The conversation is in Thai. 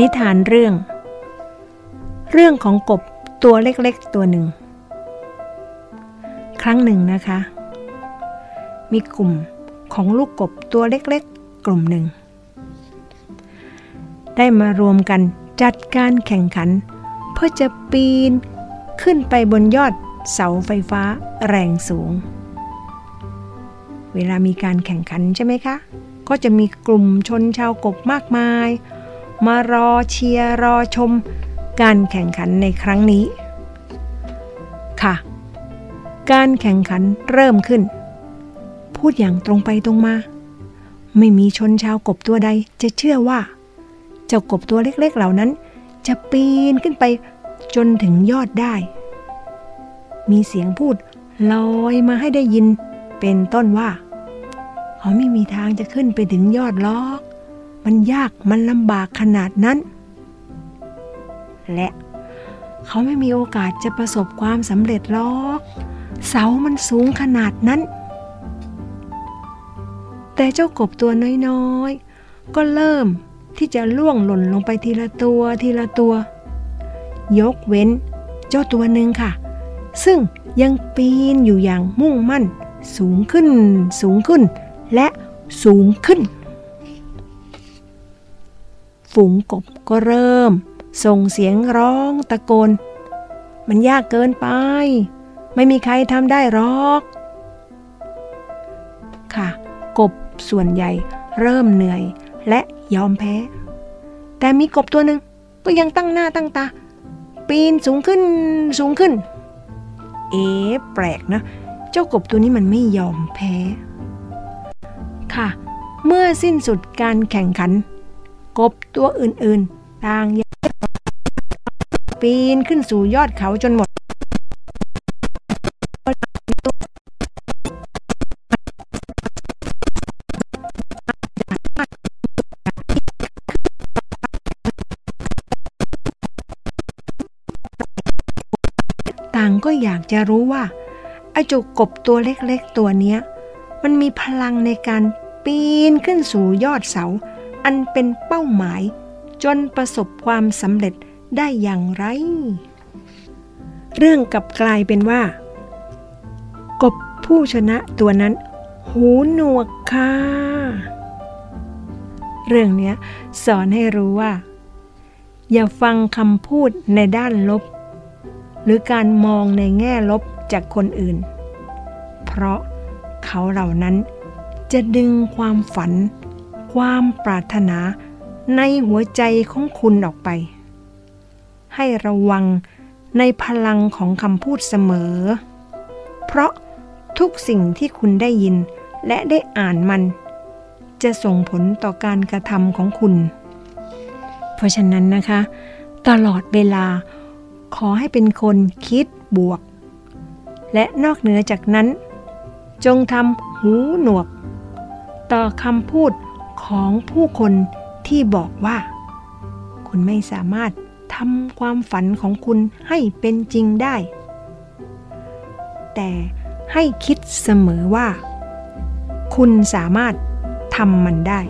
นิทานเรื่อง เรื่องของกบตัวเล็กๆตัวหนึ่ง ครั้งหนึ่งนะคะ มีกลุ่มของลูกกบตัวเล็กๆ กลุ่มหนึ่ง ได้มารวมกันจัดการแข่งขัน เพื่อจะปีนขึ้นไปบนยอดเสาไฟฟ้าแรงสูง เวลามีการแข่งขันใช่ไหมคะ ก็จะมีกลุ่มชนชาวกบมากมาย มารอเชียร์รอชมการแข่งขันในครั้งนี้ ค่ะ การแข่งขันเริ่มขึ้น พูดอย่างตรงไปตรงมา ไม่มีชนชาวกบตัวใดจะเชื่อว่า เจ้ากบตัวเล็กๆเหล่านั้น จะปีนขึ้นไปจนถึงยอดได้ มีเสียงพูดลอยมาให้ได้ยินเป็นต้นว่า เขาไม่มีทางจะขึ้นไปถึงยอดล็อก มันยากมันลำบากขนาดนั้น และเขาไม่มีโอกาสจะประสบความสำเร็จล็อก เสามันสูงขนาดนั้น แต่เจ้ากบตัวน้อยๆ ก็เริ่มที่จะล่วงหล่นลงไปทีละตัวทีละตัว ยกเว้นเจ้าตัวหนึ่งค่ะ ซึ่งยังปีนอยู่อย่างมุ่งมั่น สูงขึ้น สูงขึ้น และสูงขึ้น ฝูงกบก็เริ่ม ส่งเสียงร้องตะโกน มันยากเกินไป ไม่มีใครทำได้หรอก ค่ะ กบส่วนใหญ่เริ่มเหนื่อยและยอมแพ้ แต่มีกบตัวหนึ่งก็ยังตั้งหน้าตั้งตา ปีนสูงขึ้นสูงขึ้น เอ๊ะแปลกนะ เจ้ากบตัวนี้มันไม่ยอมแพ้ ค่ะ เมื่อสิ้นสุดการแข่งขัน ตัวอื่นๆ ต่างยกปีนขึ้นสู่ยอดเขาจนหมดต่างก็อยากจะรู้ว่าไอ้จุกกบตัวเล็กๆตัวเนี้ย มันมีพลังในการปีนขึ้นสู่ยอดเสา อันเป็นเป้าหมาย จนประสบความสำเร็จได้อย่างไร เรื่องกลับกลายเป็นว่า กบผู้ชนะตัวนั้น หูหนวกค่ะเรื่องนี้สอนให้รู้ว่า อย่าฟังคำพูดในด้านลบ หรือการมองในแง่ลบจากคนอื่น เพราะเขาเหล่านั้นจะดึงความฝัน ความปรารถนาในหัวใจของคุณออกไป ให้ระวังในพลังของคำพูดเสมอ เพราะทุกสิ่งที่คุณได้ยินและได้อ่านมัน จะส่งผลต่อการกระทำของคุณ เพราะฉะนั้นนะคะ ตลอดเวลาขอให้เป็นคนคิดบวก และนอกเหนือจากนั้น จงทำหูหนวก ต่อคำพูด ของผู้คนที่บอกว่า คุณไม่สามารถทำความฝันของคุณให้เป็นจริงได้ แต่ให้คิดเสมอว่า คุณสามารถทำมันได้